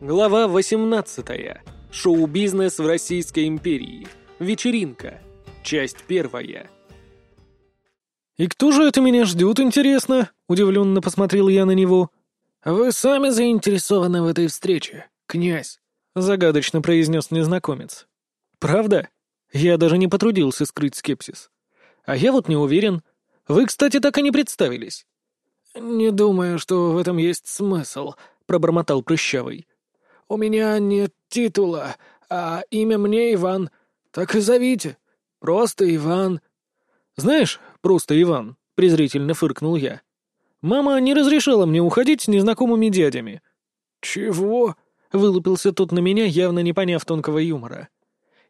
Глава 18. Шоу-бизнес в Российской империи. Вечеринка. Часть первая. «И кто же это меня ждет, интересно?» — удивленно посмотрел я на него. «Вы сами заинтересованы в этой встрече, князь», — загадочно произнес незнакомец. «Правда? Я даже не потрудился скрыть скепсис. А я вот не уверен. Вы, кстати, так и не представились». «Не думаю, что в этом есть смысл», — пробормотал Прыщавый. «У меня нет титула, а имя мне Иван. Так и зовите. Просто Иван». «Знаешь, просто Иван», — презрительно фыркнул я. «Мама не разрешала мне уходить с незнакомыми дядями». «Чего?» — вылупился тот на меня, явно не поняв тонкого юмора.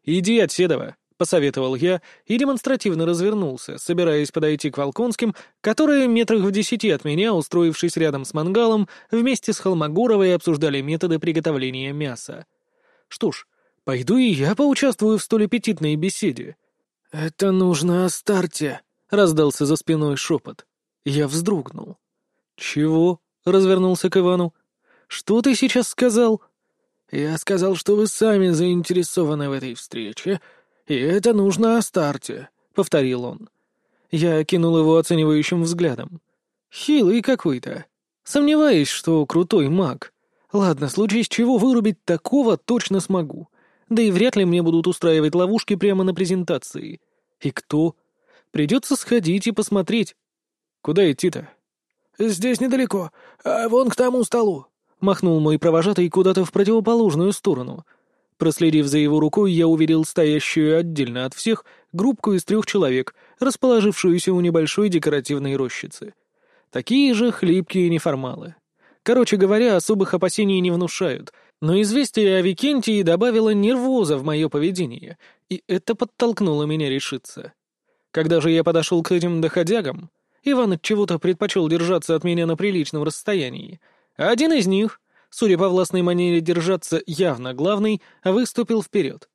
«Иди от Седова посоветовал я и демонстративно развернулся, собираясь подойти к Волконским, которые метрах в десяти от меня, устроившись рядом с мангалом, вместе с Холмогоровой обсуждали методы приготовления мяса. Что ж, пойду и я поучаствую в столь аппетитной беседе. «Это нужно о старте», — раздался за спиной шепот. Я вздрогнул. «Чего?» — развернулся к Ивану. «Что ты сейчас сказал?» «Я сказал, что вы сами заинтересованы в этой встрече, «И это нужно о старте», — повторил он. Я кинул его оценивающим взглядом. «Хилый какой-то. Сомневаюсь, что крутой маг. Ладно, в случае с чего вырубить такого точно смогу. Да и вряд ли мне будут устраивать ловушки прямо на презентации. И кто? Придется сходить и посмотреть. Куда идти-то?» «Здесь недалеко. А вон к тому столу», — махнул мой провожатый куда-то в противоположную сторону — Проследив за его рукой, я увидел стоящую отдельно от всех группку из трех человек, расположившуюся у небольшой декоративной рощицы. Такие же хлипкие неформалы. Короче говоря, особых опасений не внушают, но известие о Викентии добавило нервоза в мое поведение, и это подтолкнуло меня решиться. Когда же я подошел к этим доходягам, Иван от чего-то предпочел держаться от меня на приличном расстоянии, а один из них — судя по властной манере держаться, явно главный, выступил вперед.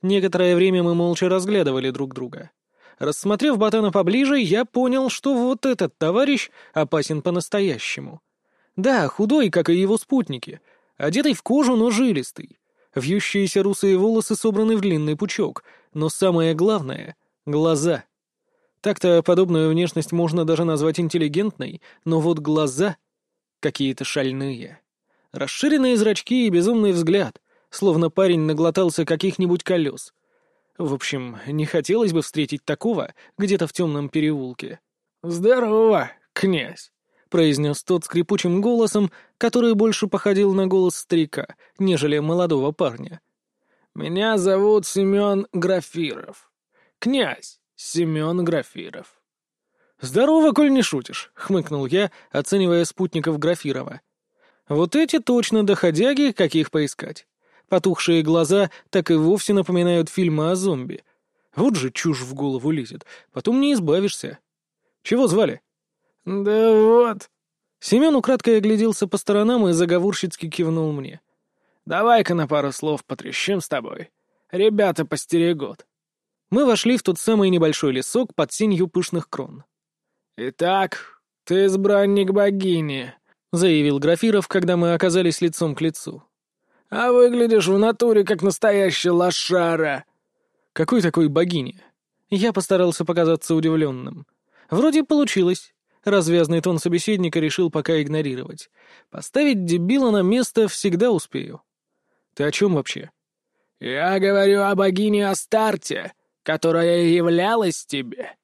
Некоторое время мы молча разглядывали друг друга. Рассмотрев Ботана поближе, я понял, что вот этот товарищ опасен по-настоящему. Да, худой, как и его спутники, одетый в кожу, но жилистый. Вьющиеся русые волосы собраны в длинный пучок, но самое главное — глаза. Так-то подобную внешность можно даже назвать интеллигентной, но вот глаза какие-то шальные. Расширенные зрачки и безумный взгляд, словно парень наглотался каких-нибудь колес. В общем, не хотелось бы встретить такого где-то в темном переулке. «Здорово, князь!» — произнес тот скрипучим голосом, который больше походил на голос старика, нежели молодого парня. «Меня зовут Семен Графиров. Князь Семен Графиров». «Здорово, коль не шутишь», — хмыкнул я, оценивая спутников Графирова. Вот эти точно доходяги, каких поискать. Потухшие глаза так и вовсе напоминают фильмы о зомби. Вот же чушь в голову лезет. Потом не избавишься. Чего звали? Да вот. Семен украдкой огляделся по сторонам и заговорщицки кивнул мне. Давай-ка на пару слов потрещим с тобой. Ребята постерегут. Мы вошли в тот самый небольшой лесок под сенью пышных крон. «Итак, ты избранник богини», — заявил Графиров, когда мы оказались лицом к лицу. «А выглядишь в натуре, как настоящая лошара!» «Какой такой богиня?» Я постарался показаться удивленным. Вроде получилось. Развязный тон собеседника решил пока игнорировать. Поставить дебила на место всегда успею. «Ты о чем вообще?» «Я говорю о богине Астарте, которая являлась тебе».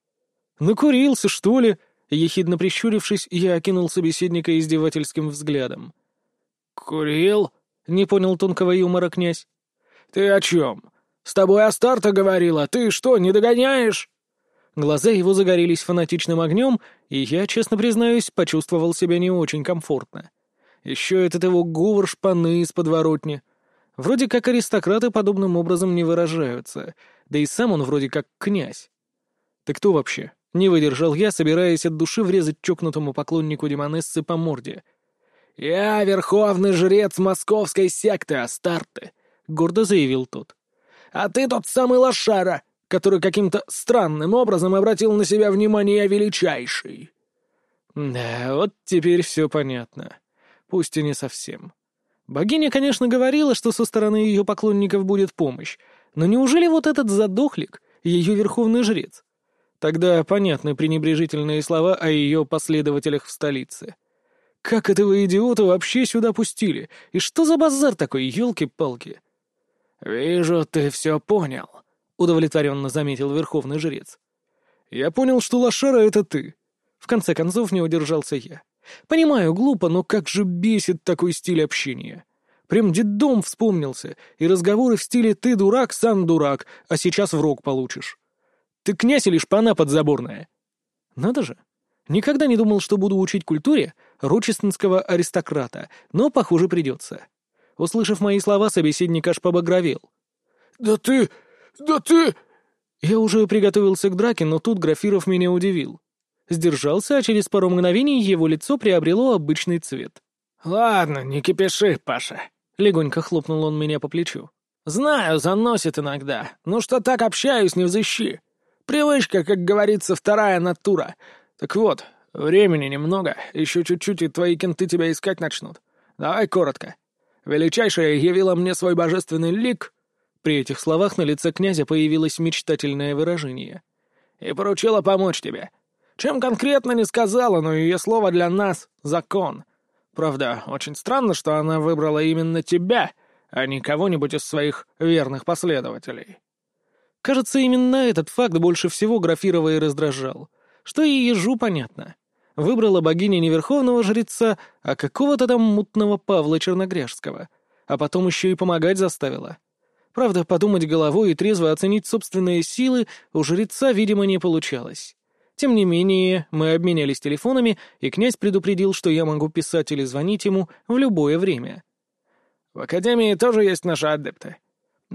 «Накурился, что ли?» Ехидно прищурившись, я окинул собеседника издевательским взглядом. «Курил?» — не понял тонкого юмора князь. «Ты о чем? С тобой Астарта говорила, ты что, не догоняешь?» Глаза его загорелись фанатичным огнем, и я, честно признаюсь, почувствовал себя не очень комфортно. Еще этот его говор шпаны из подворотни. Вроде как аристократы подобным образом не выражаются, да и сам он вроде как князь. Ты кто вообще? Не выдержал я, собираясь от души врезать чокнутому поклоннику демонессы по морде. «Я верховный жрец московской секты Астарты», — гордо заявил тот. «А ты тот самый лошара, который каким-то странным образом обратил на себя внимание величайший». «Да, вот теперь все понятно. Пусть и не совсем. Богиня, конечно, говорила, что со стороны ее поклонников будет помощь, но неужели вот этот задохлик — ее верховный жрец? Тогда понятны пренебрежительные слова о ее последователях в столице. Как этого идиота вообще сюда пустили? И что за базар такой, елки-палки? «Вижу, ты все понял», — удовлетворенно заметил верховный жрец. «Я понял, что лошара — это ты». В конце концов не удержался я. Понимаю, глупо, но как же бесит такой стиль общения. Прям детдом вспомнился, и разговоры в стиле «ты дурак, сам дурак, а сейчас в рог получишь». «Ты князь или шпана подзаборная?» Надо же. Никогда не думал, что буду учить культуре рочестинского аристократа, но, похоже, придется. Услышав мои слова, собеседник аж побагровел. «Да ты... да ты...» Я уже приготовился к драке, но тут Графиров меня удивил. Сдержался, а через пару мгновений его лицо приобрело обычный цвет. «Ладно, не кипиши, Паша», — легонько хлопнул он меня по плечу. «Знаю, заносит иногда, но что так общаюсь, не взыщи. Привычка, как говорится, вторая натура. Так вот, времени немного, еще чуть-чуть, и твои кенты тебя искать начнут. Давай коротко. Величайшая явила мне свой божественный лик». При этих словах на лице князя появилось мечтательное выражение. «И поручила помочь тебе. Чем конкретно не сказала, но ее слово для нас — закон. Правда, очень странно, что она выбрала именно тебя, а не кого-нибудь из своих верных последователей. Кажется, именно этот факт больше всего Графирова и раздражал. Что и ежу понятно. Выбрала богиня не верховного жреца, а какого-то там мутного Павла Черногряжского. А потом еще и помогать заставила. Правда, подумать головой и трезво оценить собственные силы у жреца, видимо, не получалось. Тем не менее, мы обменялись телефонами, и князь предупредил, что я могу писать или звонить ему в любое время. «В Академии тоже есть наши адепты.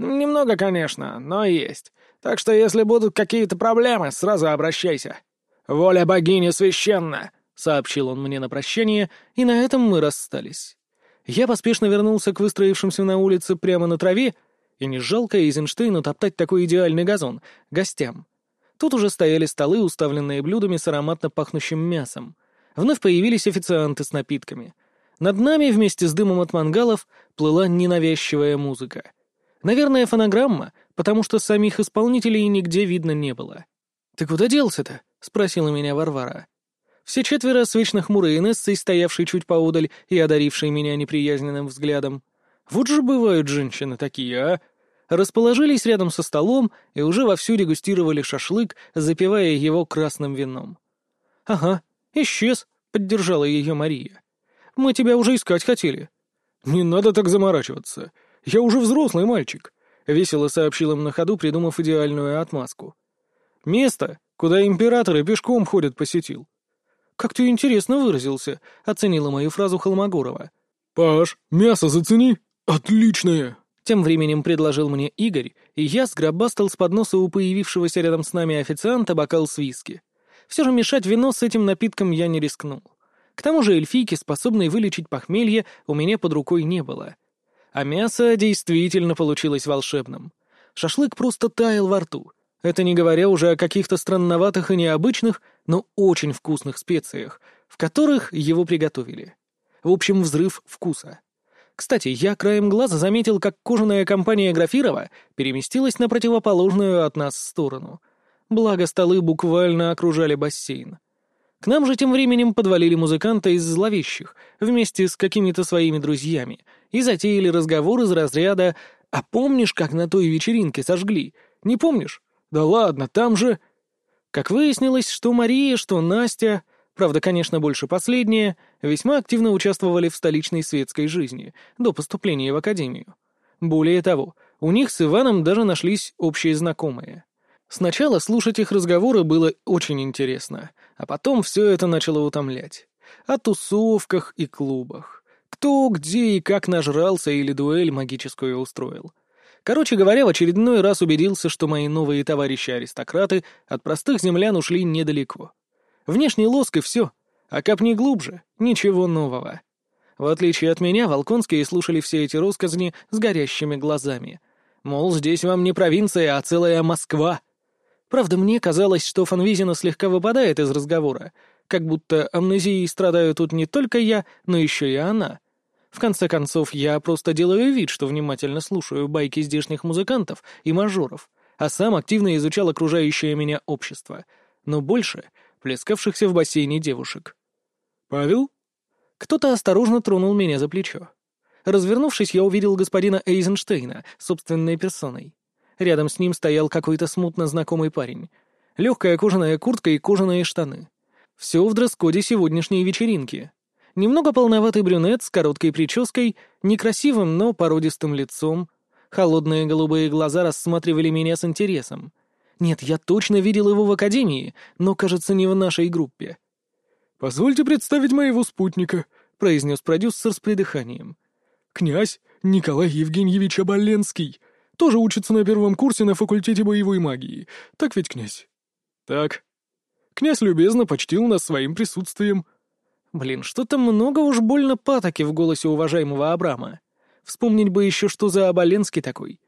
Немного, конечно, но есть. Так что если будут какие-то проблемы, сразу обращайся. Воля богини священна!» — сообщил он мне на прощание, и на этом мы расстались. Я поспешно вернулся к выстроившимся на улице прямо на траве, и не жалко Эйзенштейну топтать такой идеальный газон, гостям. Тут уже стояли столы, уставленные блюдами с ароматно пахнущим мясом. Вновь появились официанты с напитками. Над нами вместе с дымом от мангалов плыла ненавязчивая музыка. Наверное, фонограмма, потому что самих исполнителей нигде видно не было. «Ты куда делся-то?» — спросила меня Варвара. Все четверо с вечно хмурой Инессой, чуть поодаль и одарившей меня неприязненным взглядом. Вот же бывают женщины такие, а? расположились рядом со столом и уже вовсю дегустировали шашлык, запивая его красным вином. «Ага, исчез», — поддержала ее Мария. «Мы тебя уже искать хотели». «Не надо так заморачиваться. Я уже взрослый мальчик», — весело сообщил им на ходу, придумав идеальную отмазку. «Место, куда императоры пешком ходят, посетил». «Как ты интересно выразился», — оценила мою фразу Холмогорова. «Паш, мясо зацени. Отличное!» Тем временем предложил мне Игорь, и я сгробастал с подноса у появившегося рядом с нами официанта бокал с виски. Все же мешать вино с этим напитком я не рискнул. К тому же эльфийки, способной вылечить похмелье, у меня под рукой не было. А мясо действительно получилось волшебным. Шашлык просто таял во рту. Это не говоря уже о каких-то странноватых и необычных, но очень вкусных специях, в которых его приготовили. В общем, взрыв вкуса. Кстати, я краем глаза заметил, как кожаная компания Графирова переместилась на противоположную от нас сторону. Благо, столы буквально окружали бассейн. К нам же тем временем подвалили музыканты из зловещих, вместе с какими-то своими друзьями, и затеяли разговор из разряда «А помнишь, как на той вечеринке сожгли? Не помнишь? Да ладно, там же...» Как выяснилось, что Мария, что Настя правда, конечно, больше последние, весьма активно участвовали в столичной светской жизни до поступления в академию. Более того, у них с Иваном даже нашлись общие знакомые. Сначала слушать их разговоры было очень интересно, а потом все это начало утомлять. О тусовках и клубах. Кто, где и как нажрался или дуэль магическую устроил. Короче говоря, в очередной раз убедился, что мои новые товарищи-аристократы от простых землян ушли недалеко. Внешний лоск и все, а копни глубже — ничего нового. В отличие от меня, Волконские слушали все эти россказни с горящими глазами. Мол, здесь вам не провинция, а целая Москва. Правда, мне казалось, что Фанвизина слегка выпадает из разговора, как будто амнезией страдаю тут не только я, но еще и она. В конце концов, я просто делаю вид, что внимательно слушаю байки здешних музыкантов и мажоров, а сам активно изучал окружающее меня общество, но больше плескавшихся в бассейне девушек. «Павел?» Кто-то осторожно тронул меня за плечо. Развернувшись, я увидел господина Эйзенштейна собственной персоной. Рядом с ним стоял какой-то смутно знакомый парень. Легкая кожаная куртка и кожаные штаны. Все в дресс-коде сегодняшней вечеринки. Немного полноватый брюнет с короткой прической, некрасивым, но породистым лицом. Холодные голубые глаза рассматривали меня с интересом. Нет, я точно видел его в академии, но, кажется, не в нашей группе. «Позвольте представить моего спутника», — произнес продюсер с придыханием. «Князь Николай Евгеньевич Оболенский. Тоже учится на первом курсе на факультете боевой магии. Так ведь, князь?» «Так». Князь любезно почтил нас своим присутствием. Блин, что-то много уж больно патоки в голосе уважаемого Абрама. Вспомнить бы еще, что за Оболенский такой.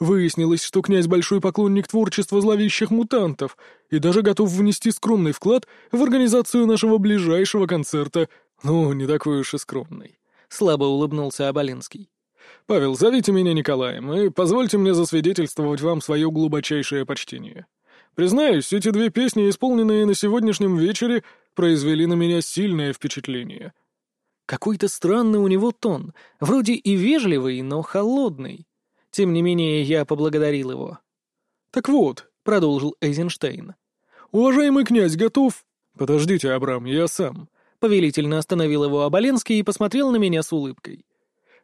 Выяснилось, что князь большой поклонник творчества зловещих мутантов и даже готов внести скромный вклад в организацию нашего ближайшего концерта. Ну, не такой уж и скромный. Слабо улыбнулся Оболенский. «Павел, зовите меня Николаем и позвольте мне засвидетельствовать вам свое глубочайшее почтение. Признаюсь, эти две песни, исполненные на сегодняшнем вечере, произвели на меня сильное впечатление». Какой-то странный у него тон, вроде и вежливый, но холодный. Тем не менее, я поблагодарил его. «Так вот», — продолжил Эйзенштейн, — «уважаемый князь готов...» «Подождите, Абрам, я сам», — повелительно остановил его Оболенский и посмотрел на меня с улыбкой.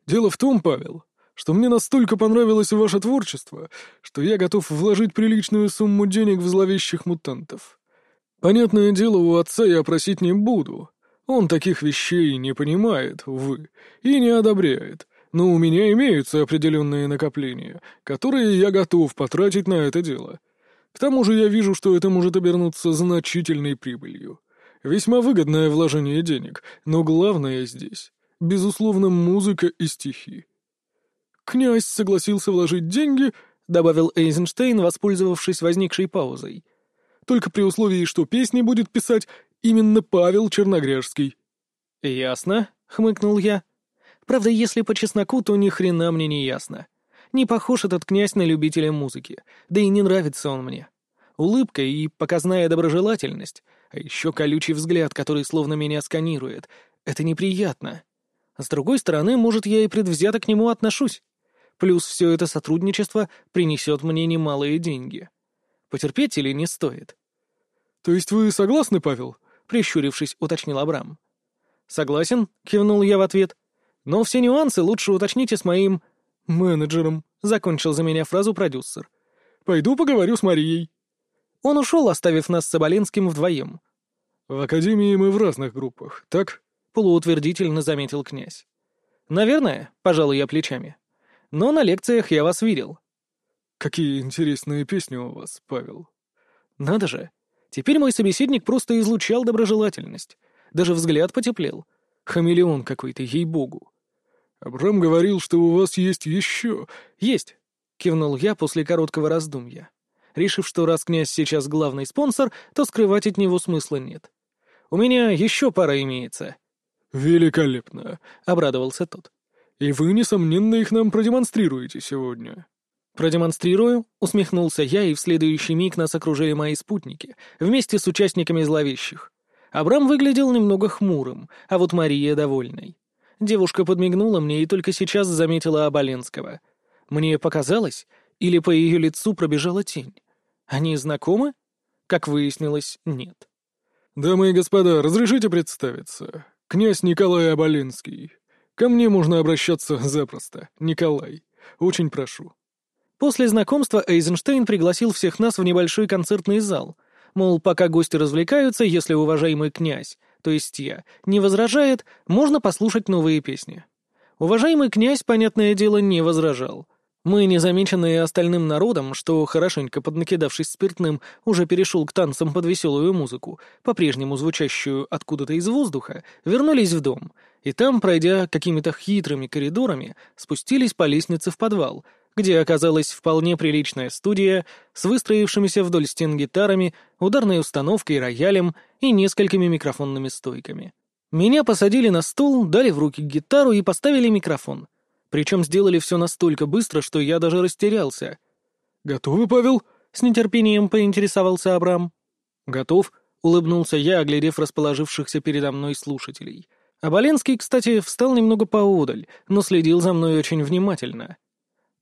«Дело в том, Павел, что мне настолько понравилось ваше творчество, что я готов вложить приличную сумму денег в зловещих мутантов. Понятное дело, у отца я просить не буду. Он таких вещей не понимает, увы, и не одобряет но у меня имеются определенные накопления, которые я готов потратить на это дело. К тому же я вижу, что это может обернуться значительной прибылью. Весьма выгодное вложение денег, но главное здесь, безусловно, музыка и стихи. Князь согласился вложить деньги, добавил Эйзенштейн, воспользовавшись возникшей паузой. Только при условии, что песни будет писать именно Павел Черногряжский. «Ясно», — хмыкнул я. Правда, если по чесноку, то ни хрена мне не ясно. Не похож этот князь на любителя музыки, да и не нравится он мне. Улыбка и показная доброжелательность, а еще колючий взгляд, который словно меня сканирует. Это неприятно. С другой стороны, может, я и предвзято к нему отношусь. Плюс все это сотрудничество принесет мне немалые деньги. Потерпеть или не стоит? — То есть вы согласны, Павел? — прищурившись, уточнил Абрам. — Согласен, — кивнул я в ответ. Но все нюансы лучше уточните с моим... менеджером», — закончил за меня фразу продюсер. «Пойду поговорю с Марией». Он ушел, оставив нас с Соболинским вдвоем. «В академии мы в разных группах, так?» — полуутвердительно заметил князь. «Наверное», — пожалуй я плечами. «Но на лекциях я вас видел». «Какие интересные песни у вас, Павел». «Надо же. Теперь мой собеседник просто излучал доброжелательность. Даже взгляд потеплел. Хамелеон какой-то, ей-богу. «Абрам говорил, что у вас есть еще...» «Есть», — кивнул я после короткого раздумья. Решив, что раз князь сейчас главный спонсор, то скрывать от него смысла нет. «У меня еще пара имеется». «Великолепно», — обрадовался тот. «И вы, несомненно, их нам продемонстрируете сегодня». «Продемонстрирую», — усмехнулся я, и в следующий миг нас окружили мои спутники, вместе с участниками зловещих. Абрам выглядел немного хмурым, а вот Мария довольной. Девушка подмигнула мне и только сейчас заметила Оболенского. Мне показалось, или по ее лицу пробежала тень. Они знакомы? Как выяснилось, нет. «Дамы и господа, разрешите представиться. Князь Николай Оболенский. Ко мне можно обращаться запросто. Николай. Очень прошу». После знакомства Эйзенштейн пригласил всех нас в небольшой концертный зал — Мол, пока гости развлекаются, если уважаемый князь, то есть я, не возражает, можно послушать новые песни. Уважаемый князь, понятное дело, не возражал. Мы, незамеченные остальным народом, что, хорошенько поднакидавшись спиртным, уже перешел к танцам под веселую музыку, по-прежнему звучащую откуда-то из воздуха, вернулись в дом, и там, пройдя какими-то хитрыми коридорами, спустились по лестнице в подвал — где оказалась вполне приличная студия с выстроившимися вдоль стен гитарами, ударной установкой, роялем и несколькими микрофонными стойками. Меня посадили на стул, дали в руки гитару и поставили микрофон. Причем сделали все настолько быстро, что я даже растерялся. «Готовы, Павел?» — с нетерпением поинтересовался Абрам. «Готов», — улыбнулся я, оглядев расположившихся передо мной слушателей. Аболенский, кстати, встал немного поодаль, но следил за мной очень внимательно.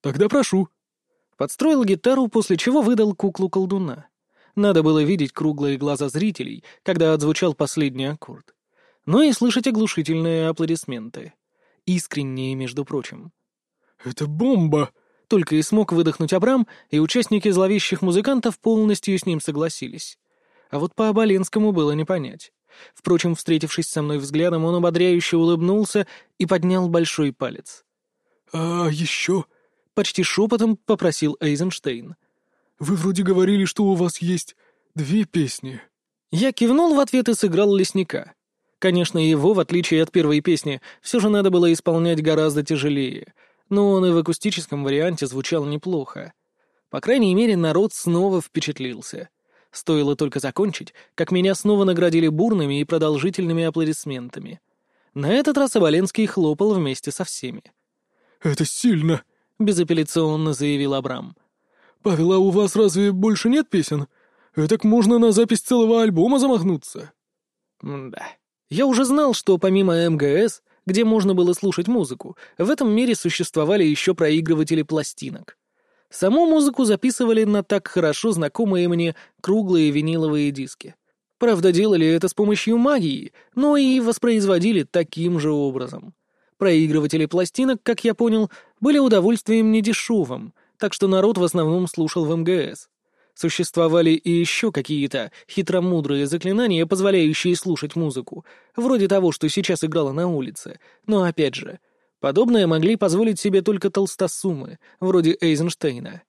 «Тогда прошу». Подстроил гитару, после чего выдал куклу колдуна. Надо было видеть круглые глаза зрителей, когда отзвучал последний аккорд. Но и слышать оглушительные аплодисменты. Искренние, между прочим. «Это бомба!» Только и смог выдохнуть Абрам, и участники зловещих музыкантов полностью с ним согласились. А вот по Оболенскому было не понять. Впрочем, встретившись со мной взглядом, он ободряюще улыбнулся и поднял большой палец. «А еще?» — почти шепотом попросил Эйзенштейн. «Вы вроде говорили, что у вас есть две песни». Я кивнул в ответ и сыграл лесника. Конечно, его, в отличие от первой песни, все же надо было исполнять гораздо тяжелее, но он и в акустическом варианте звучал неплохо. По крайней мере, народ снова впечатлился. Стоило только закончить, как меня снова наградили бурными и продолжительными аплодисментами. На этот раз Оболенский хлопал вместе со всеми. «Это сильно», — безапелляционно заявил Абрам. «Павел, а у вас разве больше нет песен? Этак можно на запись целого альбома замахнуться». «Да. Я уже знал, что помимо МГС, где можно было слушать музыку, в этом мире существовали еще проигрыватели пластинок. Саму музыку записывали на так хорошо знакомые мне круглые виниловые диски. Правда, делали это с помощью магии, но и воспроизводили таким же образом. Проигрыватели пластинок, как я понял, были удовольствием недешевым, так что народ в основном слушал в МГС. Существовали и еще какие-то хитромудрые заклинания, позволяющие слушать музыку, вроде того, что сейчас играла на улице, но опять же, Подобное могли позволить себе только толстосумы, вроде Эйзенштейна.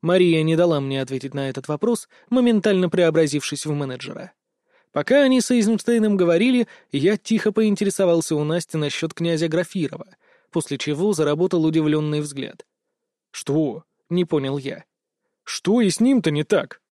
Мария не дала мне ответить на этот вопрос, моментально преобразившись в менеджера. Пока они с Эйзенштейном говорили, я тихо поинтересовался у Насти насчет князя Графирова, после чего заработал удивленный взгляд. «Что?» — не понял я. «Что и с ним-то не так?»